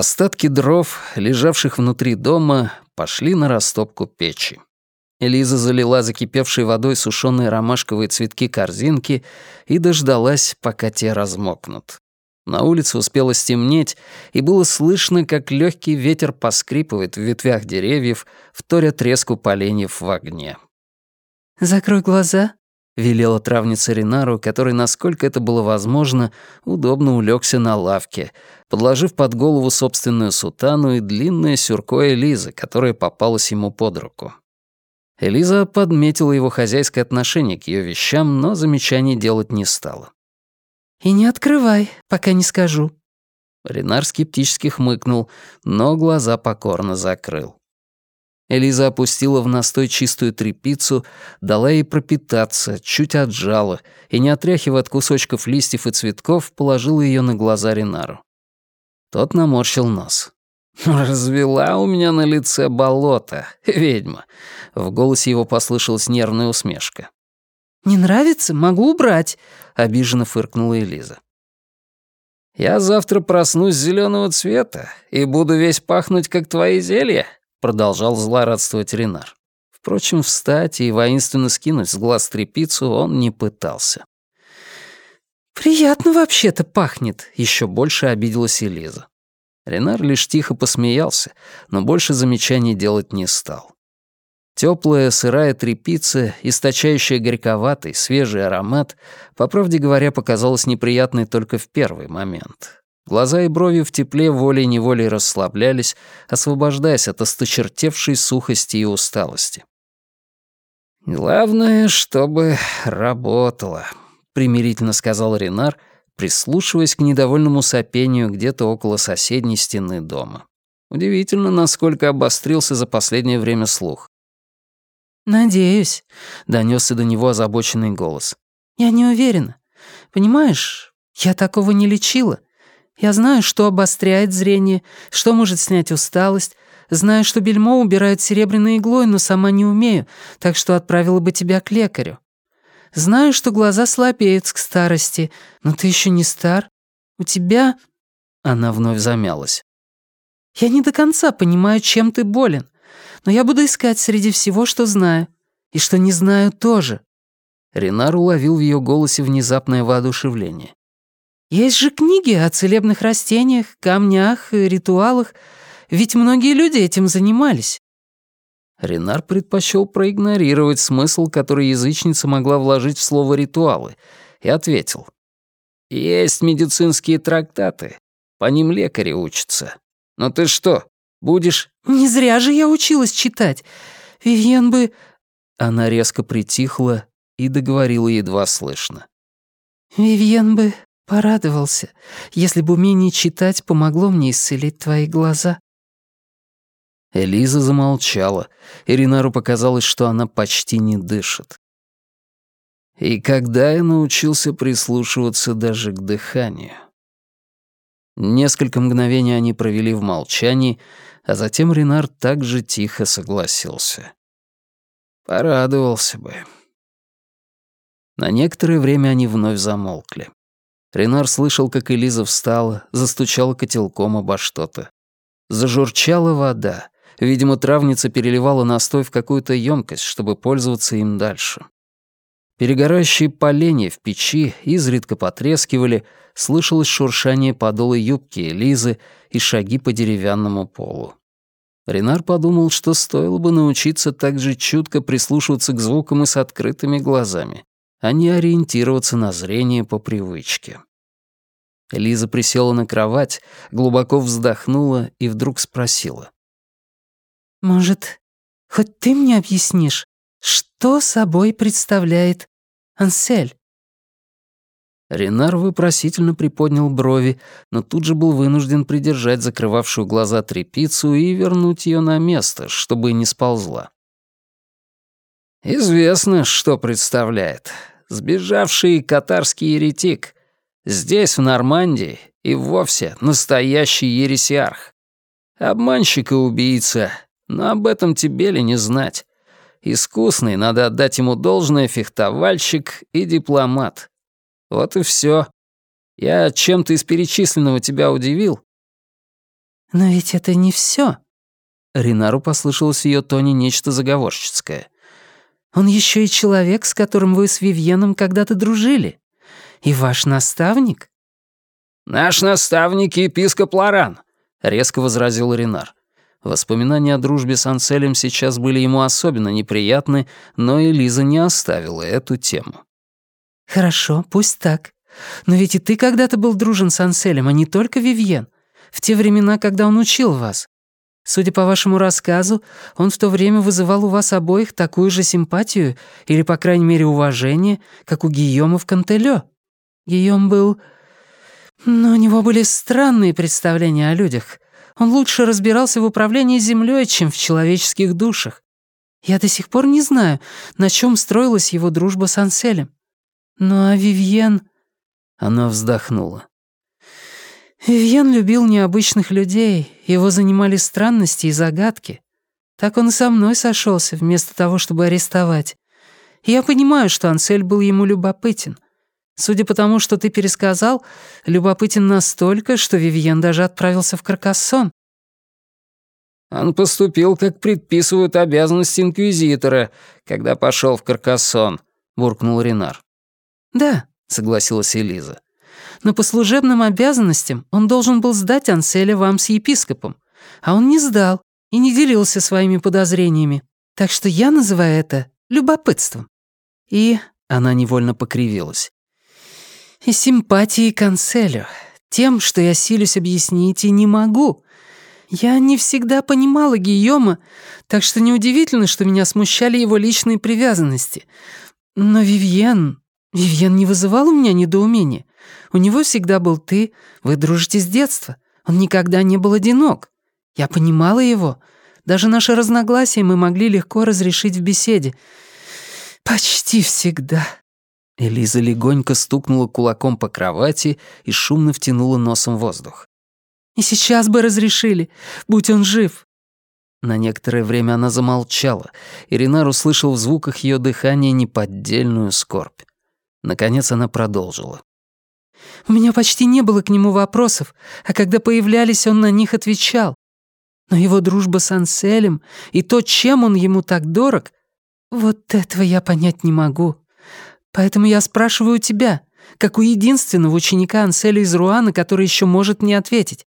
Остатки дров, лежавших внутри дома, пошли на растопку печи. Элиза залила закипевшей водой сушеные ромашковые цветки корзинки и дождалась, пока те размокнут. На улице успело стемнеть, и было слышно, как легкий ветер поскрипывает в ветвях деревьев, вторя треску поленьев в огне. «Закрой глаза», — велела травница Ринару, который, насколько это было возможно, удобно улегся на лавке, подложив под голову собственную сутану и длинное сюрко Элизы, которое попалось ему под руку. Элиза подметила его хозяйское отношение к ее вещам, но замечаний делать не стала. «И не открывай, пока не скажу». Ренар скептически хмыкнул, но глаза покорно закрыл. Элиза опустила в настой чистую тряпицу, дала ей пропитаться, чуть отжала, и, не отряхивая от кусочков листьев и цветков, положила ее на глаза Ренару. Тот наморщил нос. «Развела у меня на лице болото, ведьма». В голосе его послышалась нервная усмешка. «Не нравится? Могу убрать», — обиженно фыркнула Элиза. «Я завтра проснусь зеленого цвета и буду весь пахнуть, как твои зелья», — продолжал злорадствовать Ренар. Впрочем, встать и воинственно скинуть с глаз трепицу он не пытался. «Приятно вообще-то пахнет», — еще больше обиделась Элиза. Ренар лишь тихо посмеялся, но больше замечаний делать не стал. Теплая сырая трепица, источающая горьковатый, свежий аромат, по правде говоря, показалась неприятной только в первый момент. Глаза и брови в тепле волей-неволей расслаблялись, освобождаясь от осточертевшей сухости и усталости. «Главное, чтобы работало», — примирительно сказал Ренар, прислушиваясь к недовольному сопению где-то около соседней стены дома. Удивительно, насколько обострился за последнее время слух. «Надеюсь», — донесся до него озабоченный голос. «Я не уверена. Понимаешь, я такого не лечила. Я знаю, что обостряет зрение, что может снять усталость, знаю, что бельмо убирают серебряной иглой, но сама не умею, так что отправила бы тебя к лекарю. Знаю, что глаза слабеют к старости, но ты еще не стар. У тебя...» Она вновь замялась. «Я не до конца понимаю, чем ты болен но я буду искать среди всего, что знаю. И что не знаю тоже». Ренар уловил в ее голосе внезапное воодушевление. «Есть же книги о целебных растениях, камнях, ритуалах. Ведь многие люди этим занимались». Ренар предпочел проигнорировать смысл, который язычница могла вложить в слово «ритуалы», и ответил. «Есть медицинские трактаты. По ним лекари учатся. Но ты что, Будешь...» «Не зря же я училась читать. Вивьен бы...» Она резко притихла и договорила едва слышно. «Вивьен бы порадовался, если бы умение читать помогло мне исцелить твои глаза». Элиза замолчала, и Ринару показалось, что она почти не дышит. И когда я научился прислушиваться даже к дыханию? Несколько мгновений они провели в молчании, а затем Ренар также тихо согласился. Порадовался бы. На некоторое время они вновь замолкли. Ренар слышал, как Элиза встала, застучала котелком обо что-то. Зажурчала вода. Видимо, травница переливала настой в какую-то емкость, чтобы пользоваться им дальше. Перегорающие поленья в печи изредка потрескивали, слышалось шуршание подола юбки Элизы и шаги по деревянному полу. Ренар подумал, что стоило бы научиться так же чутко прислушиваться к звукам и с открытыми глазами, а не ориентироваться на зрение по привычке. Элиза присела на кровать, глубоко вздохнула и вдруг спросила. «Может, хоть ты мне объяснишь, что собой представляет Ансель?» Ренар вопросительно приподнял брови, но тут же был вынужден придержать закрывавшую глаза трепицу и вернуть ее на место, чтобы не сползла. «Известно, что представляет. Сбежавший катарский еретик. Здесь, в Нормандии, и вовсе настоящий ересиарх. Обманщик и убийца, но об этом тебе ли не знать. Искусный, надо отдать ему должное, фехтовальщик и дипломат. Вот и все. Я чем-то из перечисленного тебя удивил?» Но ведь это не все. Ринару послышалось в ее тоне нечто заговорщицкое. «Он еще и человек, с которым вы с Вивьеном когда-то дружили. И ваш наставник». «Наш наставник — епископ Лоран», — резко возразил Ринар. Воспоминания о дружбе с Анселем сейчас были ему особенно неприятны, но Элиза не оставила эту тему. «Хорошо, пусть так. Но ведь и ты когда-то был дружен с Анселем, а не только Вивьен. В те времена, когда он учил вас. Судя по вашему рассказу, он в то время вызывал у вас обоих такую же симпатию или, по крайней мере, уважение, как у Гийома в Кантелё. Гийом был... Но у него были странные представления о людях. Он лучше разбирался в управлении землей, чем в человеческих душах. Я до сих пор не знаю, на чем строилась его дружба с Анселем. Ну а Вивьен... Она вздохнула. Вивьен любил необычных людей, его занимали странности и загадки. Так он и со мной сошелся, вместо того, чтобы арестовать. Я понимаю, что Ансель был ему любопытен. Судя по тому, что ты пересказал, любопытен настолько, что Вивьен даже отправился в Каркассон. Он поступил, как предписывают обязанности инквизитора, когда пошел в Каркассон, буркнул Ренар. Да, согласилась Элиза. Но по служебным обязанностям он должен был сдать Анселя вам с епископом, а он не сдал и не делился своими подозрениями. Так что я называю это любопытством. И она невольно покривилась. И симпатией к Анселю, тем, что я силюсь объяснить и не могу. Я не всегда понимала Гийома, так что неудивительно, что меня смущали его личные привязанности. Но Вивьен... Вивьен не вызывал у меня недоумения. У него всегда был ты, вы дружите с детства. Он никогда не был одинок. Я понимала его. Даже наши разногласия мы могли легко разрешить в беседе. Почти всегда. Элиза легонько стукнула кулаком по кровати и шумно втянула носом воздух. «И сейчас бы разрешили, будь он жив». На некоторое время она замолчала, и Ренар услышал в звуках ее дыхания неподдельную скорбь. Наконец она продолжила. У меня почти не было к нему вопросов, а когда появлялись, он на них отвечал. Но его дружба с Анселем и то, чем он ему так дорог, вот этого я понять не могу. Поэтому я спрашиваю тебя, как у единственного ученика Анселя из Руана, который еще может мне ответить.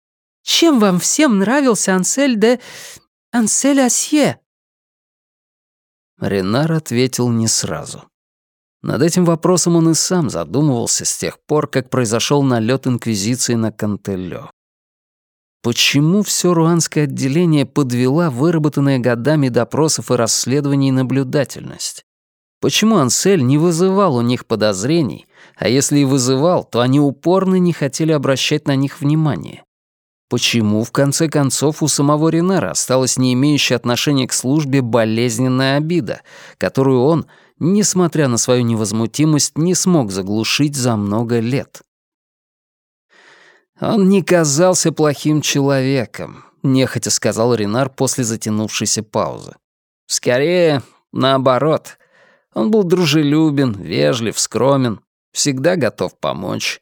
Чем вам всем нравился Ансель де... Ансель Асье?» Ренар ответил не сразу. Над этим вопросом он и сам задумывался с тех пор, как произошел налет Инквизиции на Кантелло. Почему все руанское отделение подвела выработанная годами допросов и расследований наблюдательность? Почему Ансель не вызывал у них подозрений, а если и вызывал, то они упорно не хотели обращать на них внимание? Почему, в конце концов, у самого Ренара осталась не имеющая отношения к службе болезненная обида, которую он, несмотря на свою невозмутимость, не смог заглушить за много лет. «Он не казался плохим человеком», — нехотя сказал Ренар после затянувшейся паузы. «Скорее, наоборот. Он был дружелюбен, вежлив, скромен, всегда готов помочь.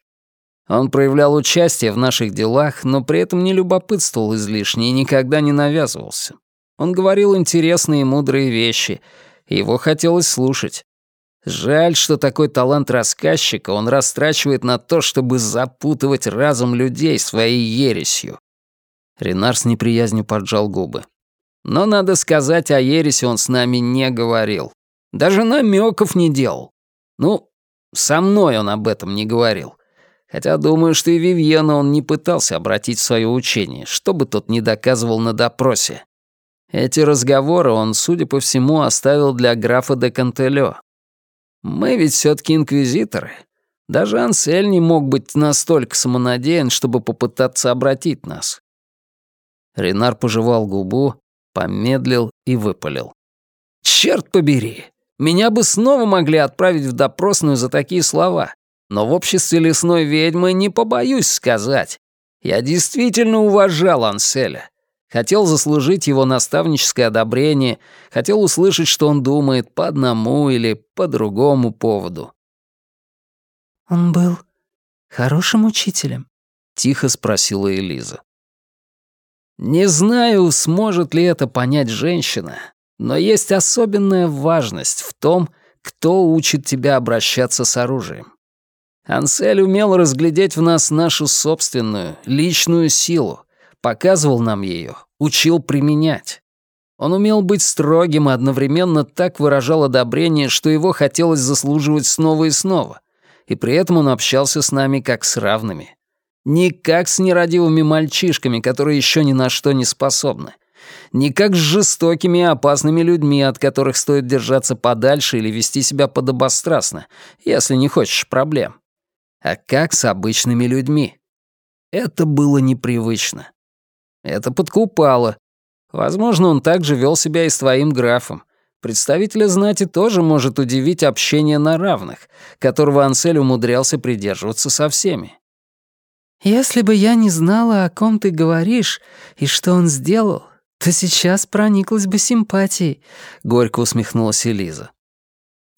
Он проявлял участие в наших делах, но при этом не любопытствовал излишне и никогда не навязывался. Он говорил интересные и мудрые вещи, его хотелось слушать. Жаль, что такой талант рассказчика он растрачивает на то, чтобы запутывать разум людей своей ересью. Ренар с неприязнью поджал губы. Но, надо сказать, о ересе он с нами не говорил. Даже намеков не делал. Ну, со мной он об этом не говорил. Хотя думаю, что и Вивьена он не пытался обратить в свое учение, что бы тот не доказывал на допросе. Эти разговоры он, судя по всему, оставил для графа де Кантелё. Мы ведь все таки инквизиторы. Даже Ансель не мог быть настолько самонадеян, чтобы попытаться обратить нас. Ренар пожевал губу, помедлил и выпалил. «Черт побери! Меня бы снова могли отправить в допросную за такие слова. Но в обществе лесной ведьмы не побоюсь сказать. Я действительно уважал Анселя. Хотел заслужить его наставническое одобрение, хотел услышать, что он думает по одному или по другому поводу. «Он был хорошим учителем?» — тихо спросила Элиза. Не знаю, сможет ли это понять женщина, но есть особенная важность в том, кто учит тебя обращаться с оружием. Ансель умел разглядеть в нас нашу собственную, личную силу, показывал нам ее, учил применять. Он умел быть строгим и одновременно так выражал одобрение, что его хотелось заслуживать снова и снова. И при этом он общался с нами как с равными. Не как с нерадивыми мальчишками, которые еще ни на что не способны. Не как с жестокими и опасными людьми, от которых стоит держаться подальше или вести себя подобострастно, если не хочешь проблем. А как с обычными людьми. Это было непривычно. Это подкупало. Возможно, он также вел себя и с твоим графом. Представителя знати тоже может удивить общение на равных, которого Ансель умудрялся придерживаться со всеми. «Если бы я не знала, о ком ты говоришь и что он сделал, то сейчас прониклась бы симпатией», — горько усмехнулась Элиза.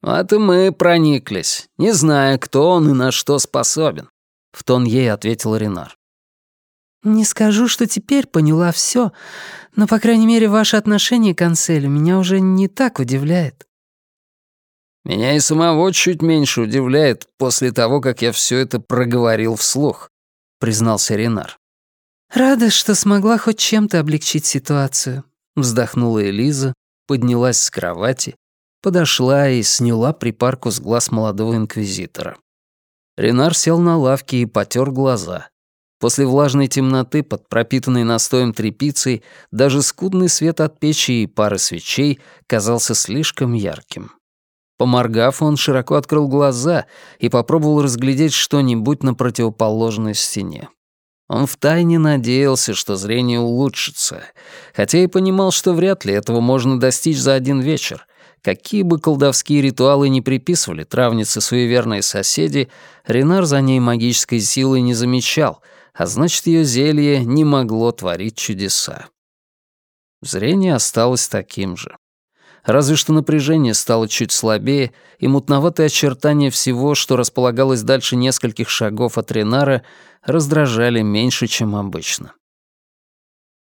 «Вот и мы прониклись, не зная, кто он и на что способен», — в тон ей ответил Ренар. «Не скажу, что теперь поняла все, но, по крайней мере, ваше отношение к Анселю меня уже не так удивляет». «Меня и самого чуть меньше удивляет после того, как я все это проговорил вслух», — признался Ренар. «Рада, что смогла хоть чем-то облегчить ситуацию», — вздохнула Элиза, поднялась с кровати, подошла и сняла припарку с глаз молодого инквизитора. Ренар сел на лавке и потер глаза. После влажной темноты, под пропитанной настоем тряпицей, даже скудный свет от печи и пары свечей казался слишком ярким. Поморгав, он широко открыл глаза и попробовал разглядеть что-нибудь на противоположной стене. Он втайне надеялся, что зрение улучшится, хотя и понимал, что вряд ли этого можно достичь за один вечер. Какие бы колдовские ритуалы ни приписывали травнице суеверные соседи, Ренар за ней магической силой не замечал, а значит, ее зелье не могло творить чудеса. Зрение осталось таким же. Разве что напряжение стало чуть слабее, и мутноватые очертания всего, что располагалось дальше нескольких шагов от Ренара, раздражали меньше, чем обычно.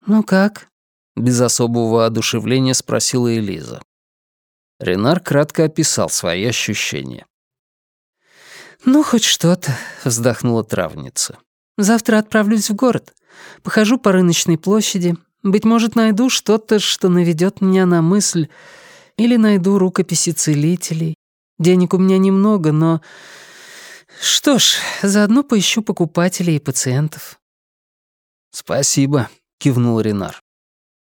«Ну как?» — без особого воодушевления спросила Элиза. Ренар кратко описал свои ощущения. «Ну, хоть что-то», — вздохнула травница. «Завтра отправлюсь в город. Похожу по рыночной площади. Быть может, найду что-то, что наведет меня на мысль, или найду рукописи целителей. Денег у меня немного, но... Что ж, заодно поищу покупателей и пациентов». «Спасибо», — кивнул Ренар.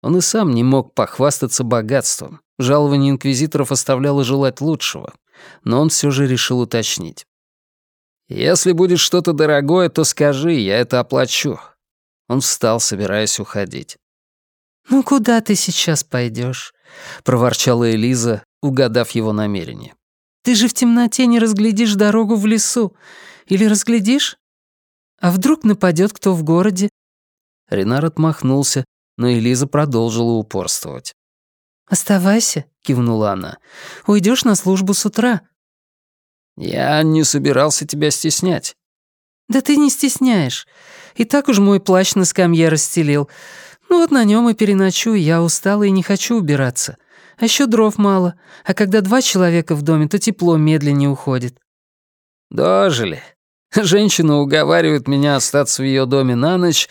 Он и сам не мог похвастаться богатством. Жалование инквизиторов оставляло желать лучшего, но он все же решил уточнить. «Если будет что-то дорогое, то скажи, я это оплачу». Он встал, собираясь уходить. «Ну куда ты сейчас пойдешь? проворчала Элиза, угадав его намерение. «Ты же в темноте не разглядишь дорогу в лесу. Или разглядишь? А вдруг нападет кто в городе?» Ренар отмахнулся, но Элиза продолжила упорствовать. «Оставайся», — кивнула она. Уйдешь на службу с утра». «Я не собирался тебя стеснять». «Да ты не стесняешь. И так уж мой плащ на скамье расстелил. Ну вот на нем и переночую, я устала и не хочу убираться. А еще дров мало, а когда два человека в доме, то тепло медленнее уходит». «Дожили. Женщина уговаривает меня остаться в ее доме на ночь,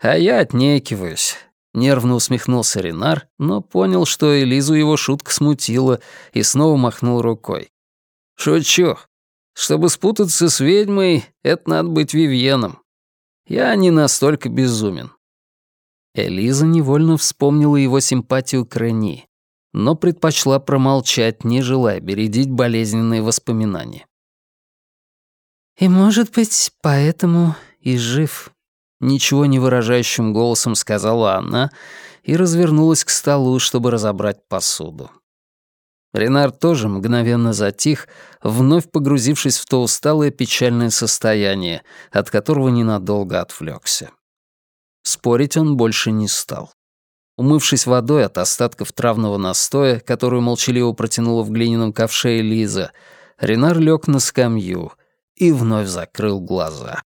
а я отнекиваюсь». Нервно усмехнулся Ренар, но понял, что Элизу его шутка смутила, и снова махнул рукой. «Шучу. Чтобы спутаться с ведьмой, это надо быть Вивьеном. Я не настолько безумен. Элиза невольно вспомнила его симпатию к Рени, но предпочла промолчать, не желая бередить болезненные воспоминания. «И, может быть, поэтому и жив», — ничего не выражающим голосом сказала она и развернулась к столу, чтобы разобрать посуду. Ренар тоже мгновенно затих, вновь погрузившись в то усталое печальное состояние, от которого ненадолго отвлекся. Спорить он больше не стал. Умывшись водой от остатков травного настоя, которую молчаливо протянула в глиняном ковше Элиза, Ренар лег на скамью и вновь закрыл глаза.